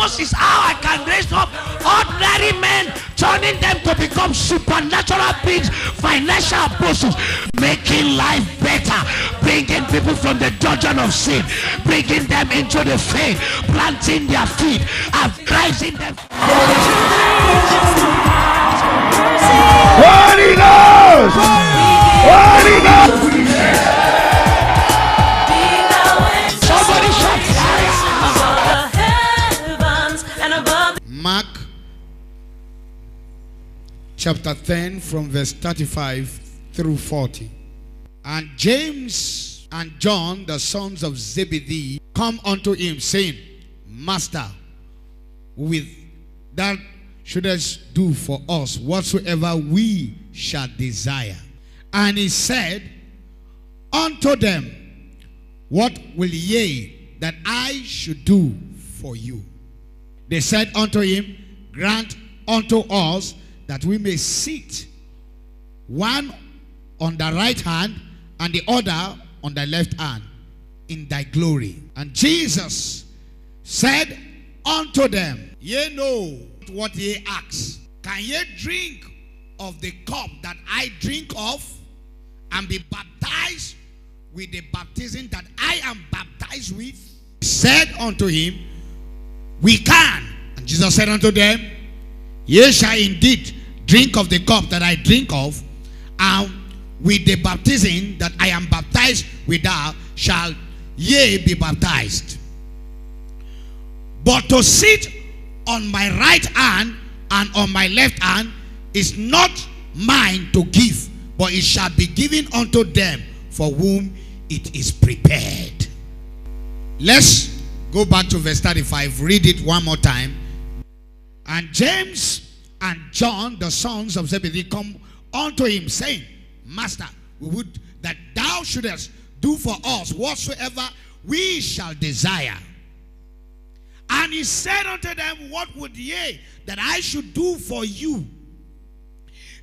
purpose is how I can raise up ordinary men, turning them to become supernatural beings, financial apostles, making life better, bringing people from the dungeon of sin, bringing them into the faith, planting their feet, and rising them. Holy Ghost! Holy Ghost! Chapter 10 from verse 35 through 40. And James and John, the sons of Zebedee, come unto him, saying, Master, with that shouldest do for us whatsoever we shall desire. And he said unto them, What will ye that I should do for you? They said unto him, Grant unto us that we may sit one on the right hand and the other on the left hand in thy glory. And Jesus said unto them, Ye know what ye ask. Can ye drink of the cup that I drink of and be baptized with the baptism that I am baptized with? Said unto him, We can. And Jesus said unto them, Ye shall indeed drink of the cup that I drink of, and with the baptism that I am baptized withal shall ye be baptized. But to sit on my right hand and on my left hand is not mine to give, but it shall be given unto them for whom it is prepared. Let's go back to verse 35. Read it one more time. And James and John, the sons of Zebedee, come unto him, saying, Master, we would that thou shouldest do for us whatsoever we shall desire. And he said unto them, What would ye that I should do for you?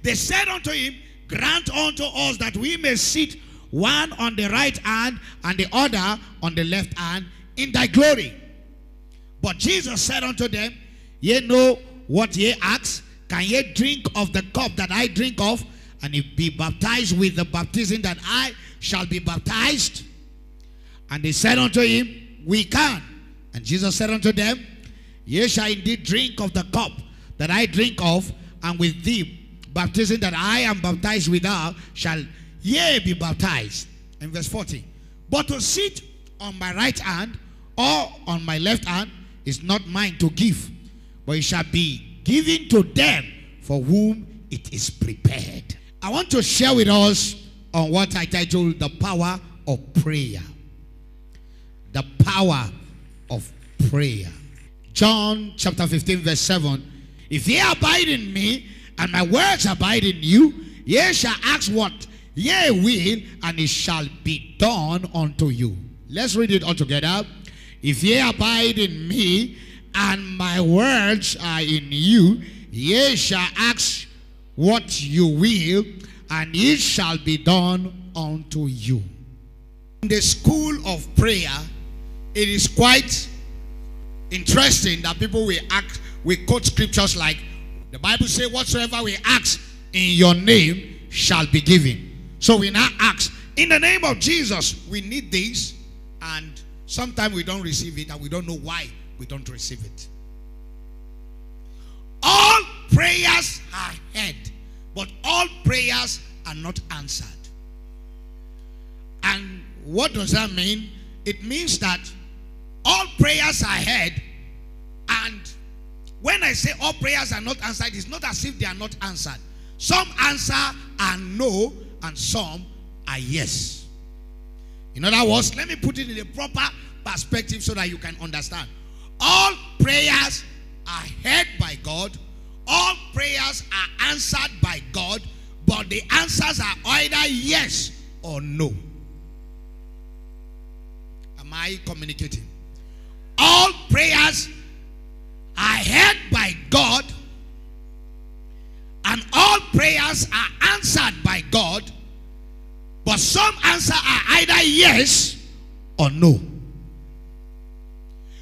They said unto him, Grant unto us that we may sit one on the right hand and the other on the left hand in thy glory. But Jesus said unto them, Ye know what ye ask. Can ye drink of the cup that I drink of, and if be baptized with the baptism that I shall be baptized? And they said unto him, We can. And Jesus said unto them, Ye shall indeed drink of the cup that I drink of, and with the baptism that I am baptized withal shall ye be baptized. In verse 40. But to sit on my right hand or on my left hand is not mine to give, but it shall be given to them for whom it is prepared. I want to share with us on what I titled the power of prayer. The power of prayer. John chapter 15, verse 7. If ye abide in me, and my words abide in you, ye shall ask what ye will, and it shall be done unto you. Let's read it all together. If ye abide in me, and my words are in you, ye shall ask what you will, and it shall be done unto you. In the school of prayer, it is quite interesting that people will act, we quote scriptures like the Bible says, Whatsoever we ask in your name shall be given. So we now ask, in the name of Jesus, we need this, and sometimes we don't receive it, and we don't know why we don't receive it. All prayers are heard, but all prayers are not answered. And what does that mean? It means that all prayers are heard, and when I say all prayers are not answered, it's not as if they are not answered. Some answer are no, and some are yes. In other words, let me put it in a proper perspective so that you can understand. All prayers are heard by God, all prayers are answered by God, but the answers are either yes or no. Am I communicating? All prayers are heard by God, and all prayers are answered by God, but some answers are either yes or no.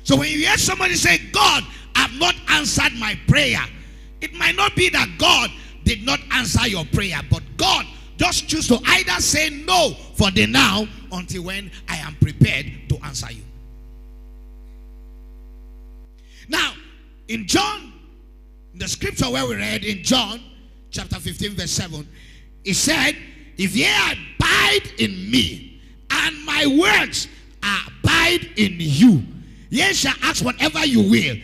So when you hear somebody say, God I've not answered my prayer. It might not be that God did not answer your prayer, but God just choose to either say no for the now until when I am prepared to answer you. Now, in John, the scripture where we read in John chapter 15, verse 7, he said, If ye abide in me, and my words abide in you, ye shall ask whatever you will,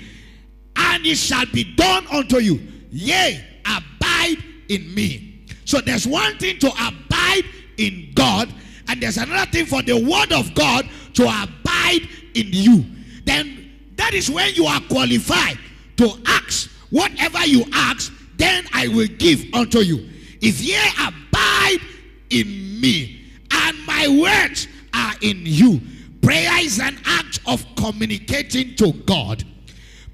and it shall be done unto you. Yea, abide in me. So there's one thing to abide in God, and there's another thing for the word of God to abide in you. Then that is when you are qualified to ask whatever you ask, then I will give unto you. If ye abide in me, and my words are in you. Prayer is an act of communicating to God.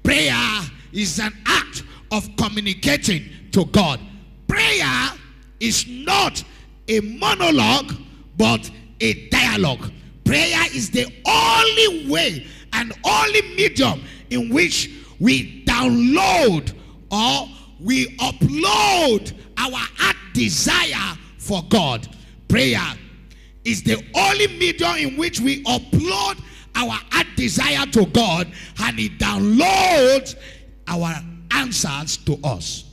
Prayer is an act of communicating to God. Prayer is not a monologue, but a dialogue. Prayer is the only way and only medium in which we download or we upload our heart desire for God. Prayer is the only medium in which we upload our heart desire to God and He downloads our answers to us.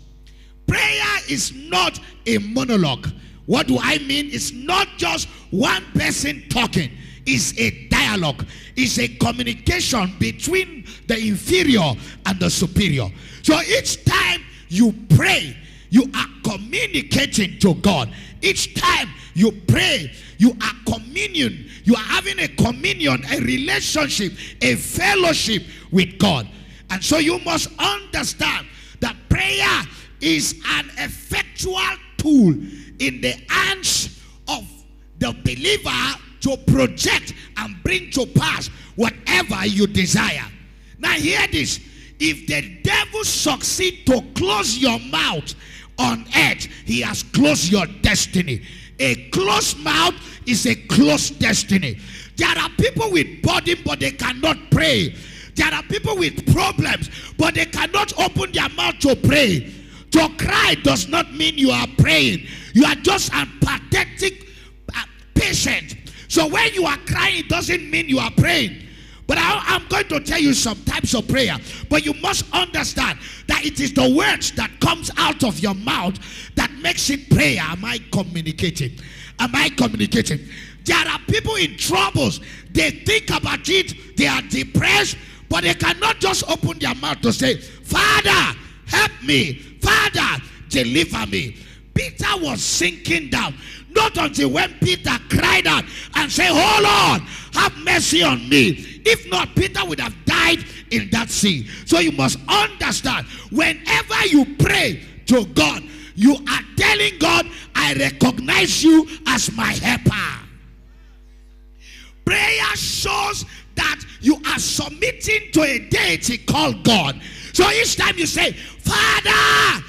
Prayer is not a monologue. What do I mean? It's not just one person talking. It's a dialogue. It's a communication between the inferior and the superior. So each time you pray, you are communicating to God. Each time you pray, you are communion. You are having a communion, a relationship, a fellowship with God. And so you must understand that prayer is an effectual tool in the hands of the believer to project and bring to pass whatever you desire. Now, hear this if the devil succeed to close your mouth on earth, he has closed your destiny. A closed mouth is a closed destiny. There are people with body, but they cannot pray. There are people with problems, but they cannot open their mouth to pray. To cry does not mean you are praying. You are just a pathetic uh, patient. So when you are crying, it doesn't mean you are praying. But I, am going to tell you some types of prayer. But you must understand that it is the words that comes out of your mouth that makes it prayer. Am I communicating? Am I communicating? There are people in troubles. They think about it. They are depressed. But they cannot just open their mouth to say, Father, help me. Father, deliver me. Peter was sinking down. Not until when Peter cried out and said, Oh Lord, have mercy on me. If not, Peter would have died in that sea. So you must understand whenever you pray to God, you are telling God, I recognize you as my helper. Prayer shows that you are submitting to a deity called God. So each time you say, Father,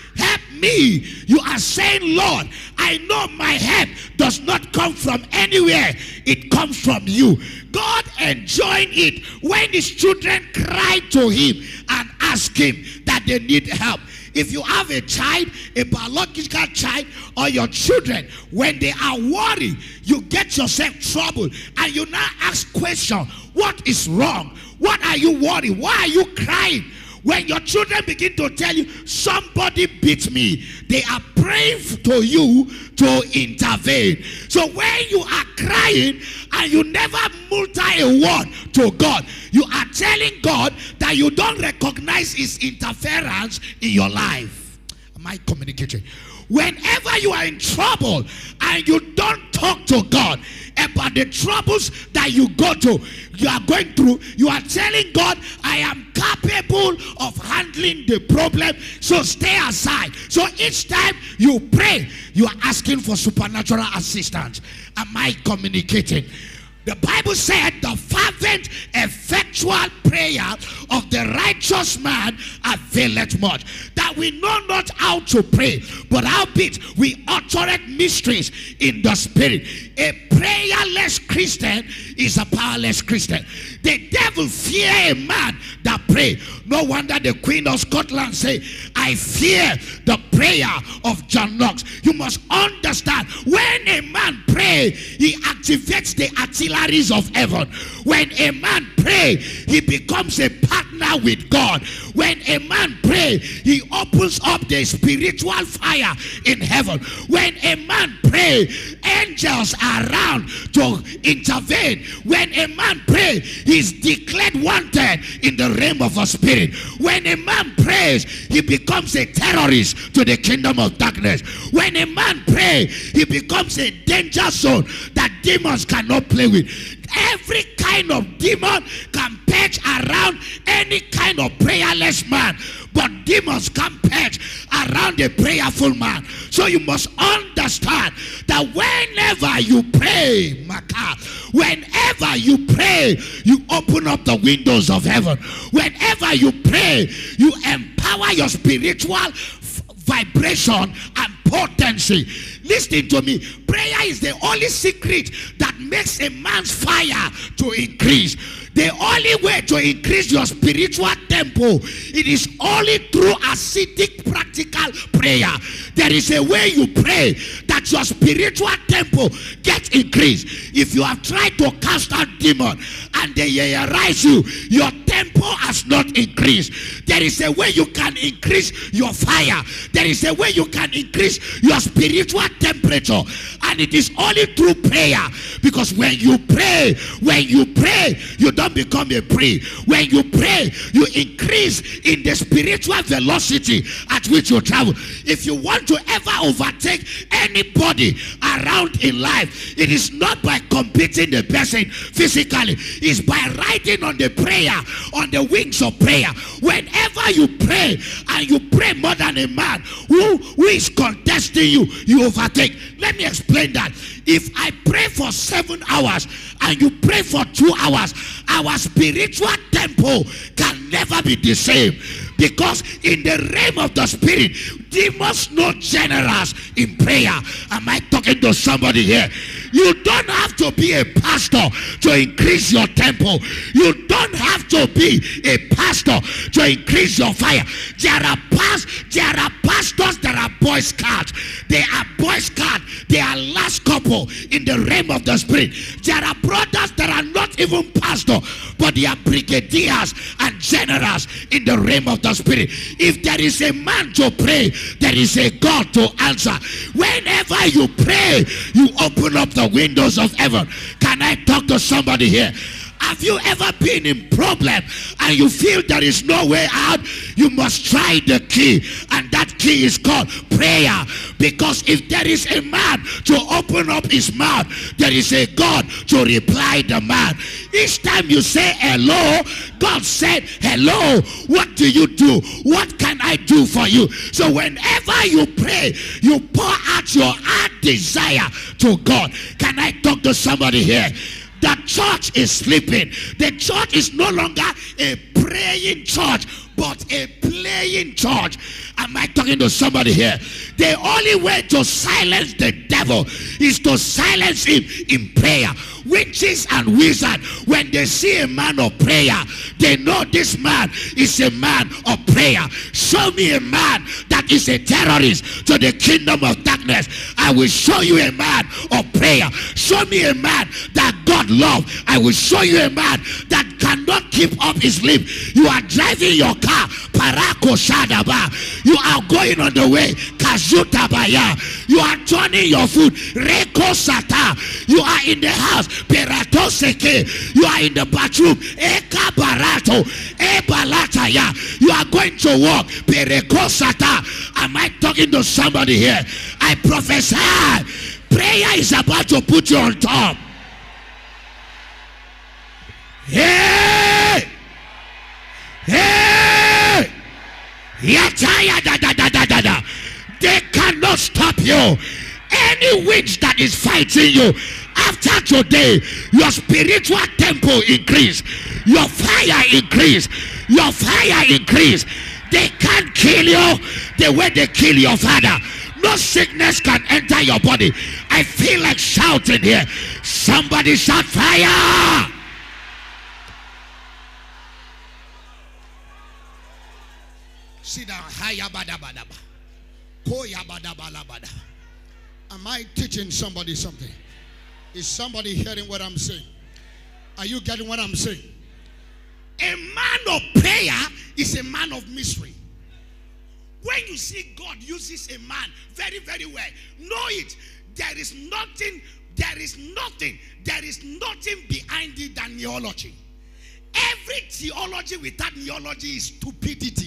me, you are saying, Lord, I know my help does not come from anywhere, it comes from you. God enjoyed it when his children cried to him and asked him that they need help. If you have a child, a biological child, or your children, when they are worried, you get yourself trouble and you now ask question, what is wrong? What are you worried? Why are you crying? When your children begin to tell you, somebody beat me, they are praying to you to intervene. So when you are crying and you never multi a word to God, you are telling God that you don't recognize his interference in your life. Am I communicating? Whenever you are in trouble and you don't talk to God about the troubles that you go to, you are going through, you are telling God, I am capable of handling the problem, so stay aside. So each time you pray, you are asking for supernatural assistance. Am I communicating? The Bible said the fervent, effectual prayer of the righteous man availeth much. That we know not how to pray, but howbeit we uttereth mysteries in the spirit. A prayerless Christian is a powerless Christian. The devil fear a man that pray. No wonder the Queen of Scotland say, I fear the prayer of John Knox. You must understand when a man pray, he activates the artilleries of heaven. When a man pray, he becomes a partner with God. When a man pray, he opens up the spiritual fire in heaven. When a man pray, angels are around to intervene. When a man pray, he's declared wanted in the realm of a spirit. When a man prays, he becomes a terrorist to the kingdom of darkness. When a man pray, he becomes a danger zone that demons cannot play with. Every kind of demon can perch around any kind of prayerless man, but demons can perch around a prayerful man. So you must understand that whenever you pray, Maka, whenever you pray, you open up the windows of heaven. Whenever you pray, you empower your spiritual vibration and potency. Listen to me. Prayer is the only secret that makes a man's fire to increase. The only way to increase your spiritual tempo, it is only through ascetic practical prayer. There is a way you pray that your spiritual tempo gets increased. If you have tried to cast out demon and they arise you, your tempo has not increased. There is a way you can increase your fire. There is a way you can increase your spiritual temperature. And it is only through prayer. Because when you pray, when you pray, you don't become a prey. When you pray, you increase in the spiritual velocity at which you travel. If you want to ever overtake anybody around in life, it is not by competing the person physically, it's by riding on the prayer, on the wings of prayer. Whenever you pray and you pray more than a man who, who is contesting you, you overtake. Let me explain that. If I pray for seven hours and you pray for two hours, our spiritual tempo can never be the same. Because in the realm of the spirit, demons not generous in prayer. Am I talking to somebody here? You don't have to be a pastor to increase your temple. You don't have to be a pastor to increase your fire. There are past, there are pastors, there are boy scouts. They are boy scouts. They are lance corporal in the realm of the spirit. There are brothers that are not even pastor, but they are brigadiers and generals in the realm of the spirit. If there is a man to pray, there is a God to answer. Whenever you pray, you open up the windows of heaven. Can I talk to somebody here? Have you ever been in problem and you feel there is no way out? You must try the key and key is called prayer. Because if there is a man to open up his mouth, there is a God to reply the man. Each time you say hello, God said, hello, what do you do? What can I do for you? So whenever you pray, you pour out your heart desire to God. Can I talk to somebody here? The church is sleeping. The church is no longer a praying church, but a playing church. Am I talking to somebody here? The only way to silence the devil is to silence him in prayer. Witches and wizards, when they see a man of prayer, they know this man is a man of prayer. Show me a man that is a terrorist to the kingdom of darkness. I will show you a man of prayer. Show me a man that God love. I will show you a man that cannot keep up his lip. You are driving your car, You are going on the way. You are turning your food. You are in the house, Seke. You are in the bathroom, Eka Barato. You are going to walk, Pereko. Am I talking to somebody here? I prophesy. Prayer is about to put you on top. They cannot stop you. Any witch that is fighting you, after today, your spiritual tempo increase, your fire increase, your fire increase. They can't kill you the way they kill your father. No sickness can enter your body. I feel like shouting here. Somebody shout fire! Am I teaching somebody something? Is somebody hearing what I'm saying? Are you getting what I'm saying? A man of prayer is a man of mystery. When you see God uses a man very, very well, know it. There is nothing, there is nothing, there is nothing behind it than theology. Every theology without theology is stupidity.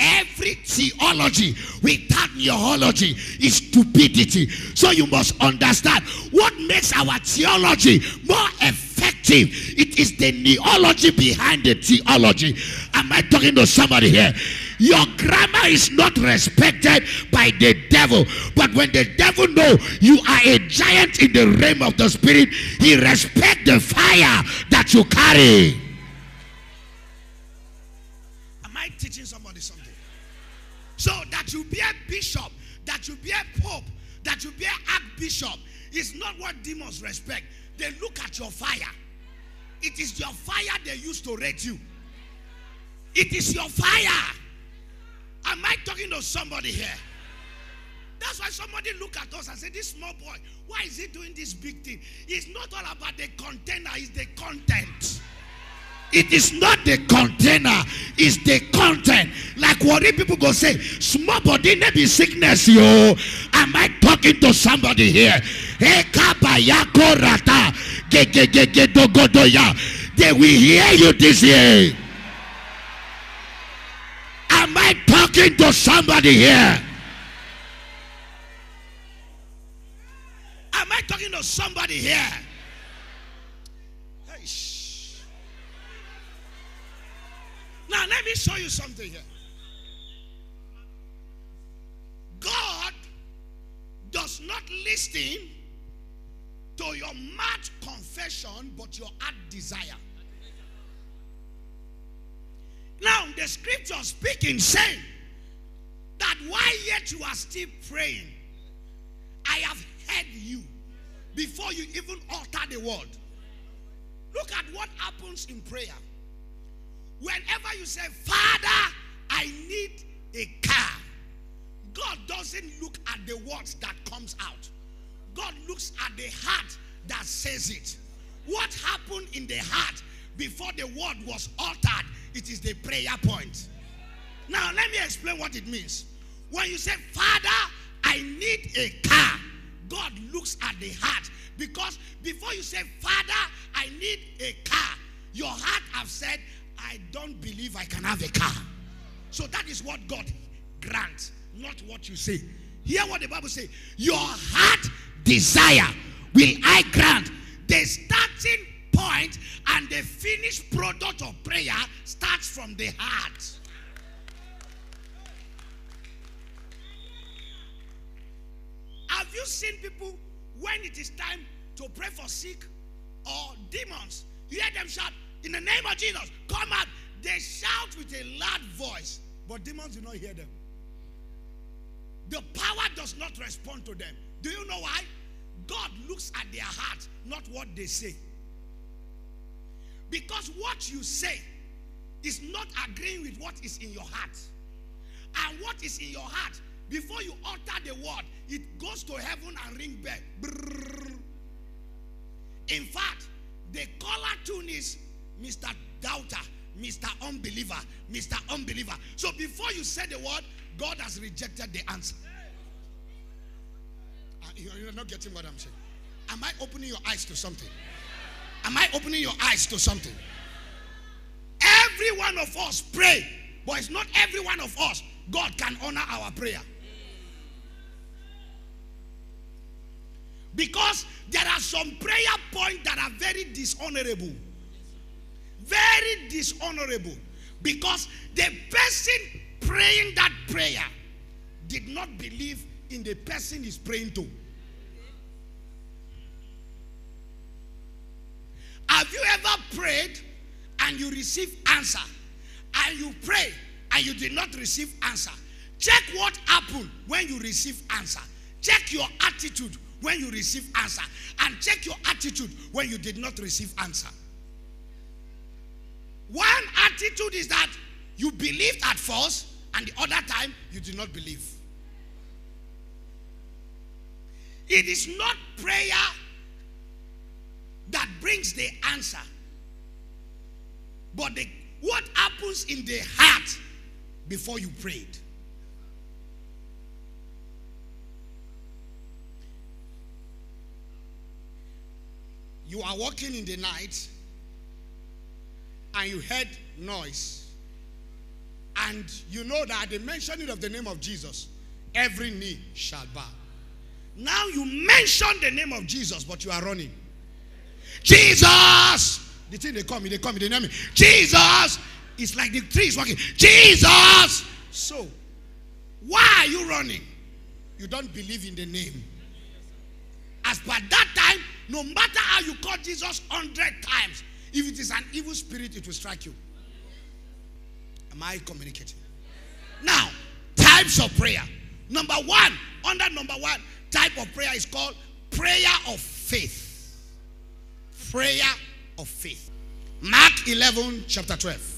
Every theology without theology is stupidity. So you must understand what makes our theology more effective. It is the theology behind the theology. Am I talking to somebody here? Your grammar is not respected by the devil. But when the devil know you are a giant in the realm of the spirit, he respect the fire that you carry. That you be a bishop, that you be a pope, that you be an archbishop is not what demons respect. They look at your fire. It is your fire they use to rate you. It is your fire. Am I talking to somebody here? That's why somebody look at us and say, this small boy, why is he doing this big thing? It's not all about the container, it's the content. It is not the container, it's the content. Like what people go say, small body maybe sickness, yo. Am I talking to somebody here? Hey, kabayako rata, ge ge ge ge dogodoya. They will hear you this year. Am I talking to somebody here? Am I talking to somebody here? Let me show you something here. God does not listen to your mouth confession, but your heart desire. Now, the scripture speaking, saying that while yet you are still praying, I have heard you before you even utter the word. Look at what happens in prayer. Whenever you say, Father, I need a car, God doesn't look at the words that comes out. God looks at the heart that says it. What happened in the heart before the word was uttered, it is the prayer point. Now, let me explain what it means. When you say, Father, I need a car, God looks at the heart. Because before you say, Father, I need a car, your heart have said, I don't believe I can have a car. So that is what God grants, not what you say. Hear what the Bible says. Your heart desire will I grant. The starting point and the finished product of prayer starts from the heart. Have you seen people when it is time to pray for sick or demons? You hear them shout, In the name of Jesus, come out. They shout with a loud voice, but demons do not hear them. The power does not respond to them. Do you know why? God looks at their heart, not what they say. Because what you say is not agreeing with what is in your heart. And what is in your heart, before you utter the word, it goes to heaven and ring bell. In fact, the color tune is Mr. Doubter, Mr. Unbeliever, Mr. Unbeliever. So before you say the word, God has rejected the answer. Uh, You're not getting what I'm saying. Am I opening your eyes to something? Am I opening your eyes to something? Every one of us pray, but it's not every one of us God can honor our prayer. Because there are some prayer points that are very dishonorable. Very dishonorable. Because the person praying that prayer did not believe in the person he's praying to. Have you ever prayed and you receive answer? And you pray and you did not receive answer. Check what happened when you receive answer. Check your attitude when you receive answer. And check your attitude when you did not receive answer. One attitude is that you believed at first, and the other time you did not believe. It is not prayer that brings the answer, but the, what happens in the heart before you prayed. You are walking in the night and you heard noise. And you know that at the mentioning of the name of Jesus, every knee shall bow. Now you mention the name of Jesus, but you are running. Jesus! The thing they call me, they call me, they name me. Jesus! It's like the tree is walking. Jesus! So, why are you running? You don't believe in the name. As by that time, no matter how you call Jesus hundred times, if it is an evil spirit, it will strike you. Am I communicating? Now, types of prayer. Number one, under number one, type of prayer is called prayer of faith. Prayer of faith. Mark 11, chapter 12.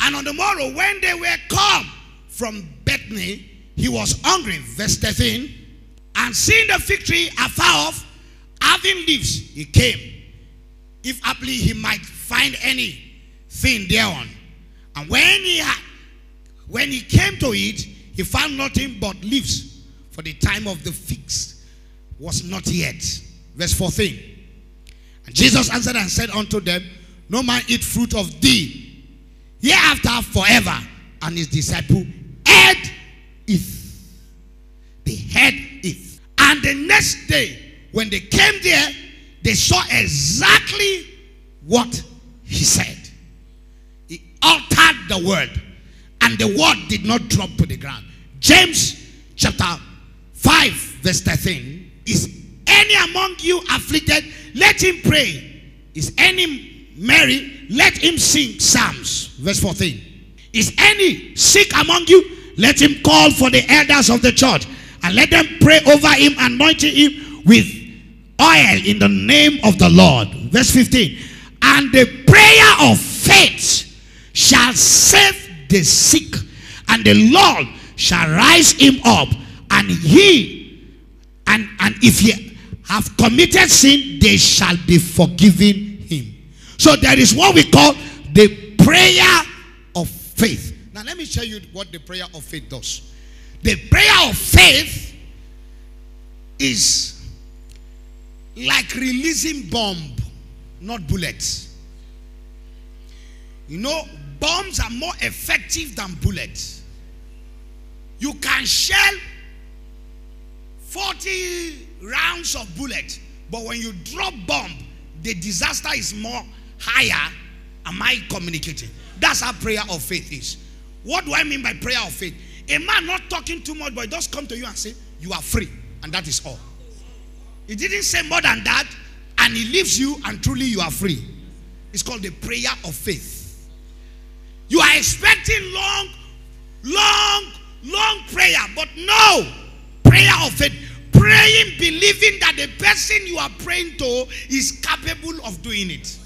And on the morrow, when they were come from Bethany, he was hungry. Verse 13. And seeing the fig tree afar off, having leaves, he came. If haply he might find anything thereon. And when he had, when he came to it, he found nothing but leaves, for the time of the figs was not yet. Verse 14. And Jesus answered and said unto them, No man eat fruit of thee hereafter forever. And his disciple ate it. They had it. And the next day, when they came there, they saw exactly what he said. He altered the word, and the word did not drop to the ground. James chapter 5, verse 13 Is any among you afflicted? Let him pray. Is any merry? Let him sing psalms. Verse 14. Is any sick among you? Let him call for the elders of the church and let them pray over him, anointing him with oil in the name of the Lord. Verse 15. And the prayer of faith shall save the sick, and the Lord shall rise him up, and he and and if he have committed sin, they shall be forgiven him. So there is what we call the prayer of faith. Now let me show you what the prayer of faith does. The prayer of faith is like releasing bomb, not bullets. You know, bombs are more effective than bullets. You can shell 40 rounds of bullet, but when you drop bomb, the disaster is more higher. Am I communicating? That's how prayer of faith is. What do I mean by prayer of faith? A man not talking too much, but just come to you and say, You are free. And that is all. He didn't say more than that, and he leaves you, and truly you are free. It's called the prayer of faith. You are expecting long, long, long prayer, but no prayer of faith. Praying, believing that the person you are praying to is capable of doing it.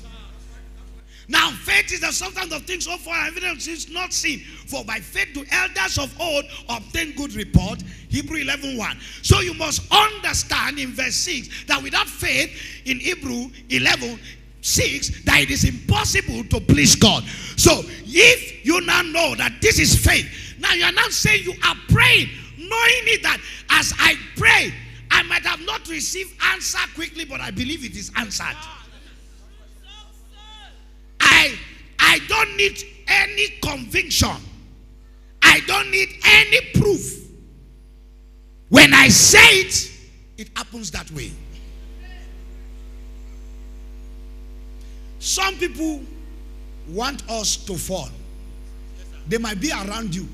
Now, faith is the substance of things so far evidence is not seen. For by faith the elders of old obtain good report. Hebrew 11 1. So you must understand in verse 6 that without faith in Hebrew 11 6 that it is impossible to please God. So if you now know that this is faith, now you are now saying you are praying, knowing it that as I pray, I might have not received answer quickly, but I believe it is answered. I don't need any conviction. I don't need any proof. When I say it, it happens that way. Some people want us to fall. They might be around you.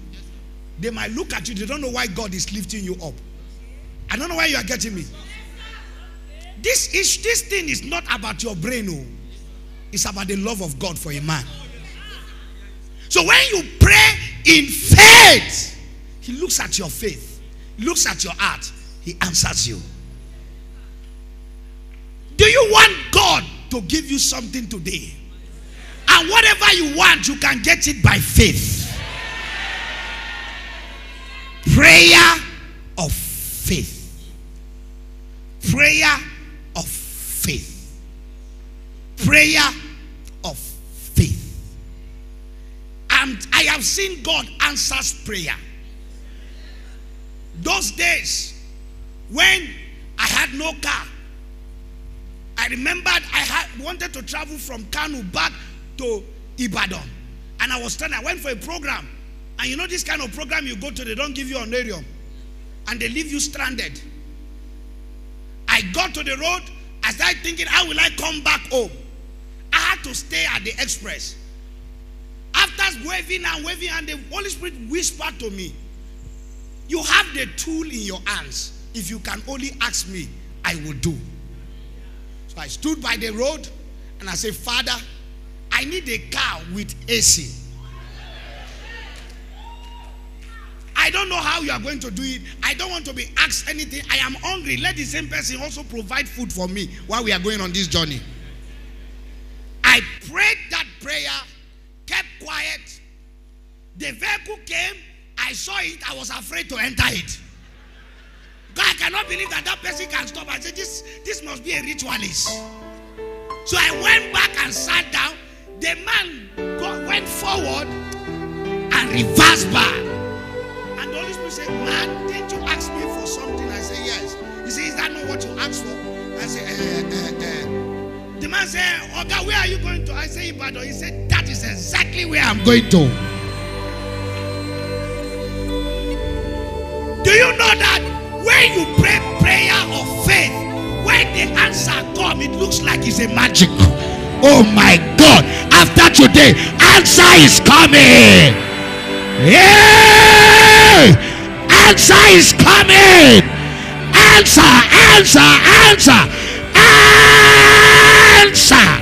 They might look at you. They don't know why God is lifting you up. I don't know why you are getting me. This is this thing is not about your brain, oh. It's about the love of God for a man. So when you pray in faith, He looks at your faith, looks at your heart, He answers you. Do you want God to give you something today? And whatever you want, you can get it by faith. Prayer of faith. Prayer of faith. Prayer of. And I have seen God answers prayer. Those days when I had no car, I remembered I had wanted to travel from Kano back to Ibadan. And I was telling, I went for a program. And you know this kind of program you go to, they don't give you an honorarium. And they leave you stranded. I got to the road. I started thinking, how will I come back home? I had to stay at the express. After waving and waving, and the Holy Spirit whispered to me, You have the tool in your hands. If you can only ask me, I will do. So I stood by the road and I said, Father, I need a car with AC. I don't know how you are going to do it. I don't want to be asked anything. I am hungry. Let the same person also provide food for me while we are going on this journey. I prayed that prayer. The vehicle came. I saw it. I was afraid to enter it. God, I cannot believe that that person can stop. I said, this, this must be a ritualist. So I went back and sat down. The man go, went forward and reversed back. And the Holy Spirit said, Man, didn't you ask me for something? I said, Yes. He said, Is that not what you asked for? I said, eh, eh, eh. The man said, Okay, where are you going to? I said, Ibadan. He said, That is exactly where I'm going to. When you pray prayer of faith, when the answer come, it looks like it's a magic. Oh my God. After today, answer is coming. Yeah. Answer is coming. Answer, answer, answer. Answer.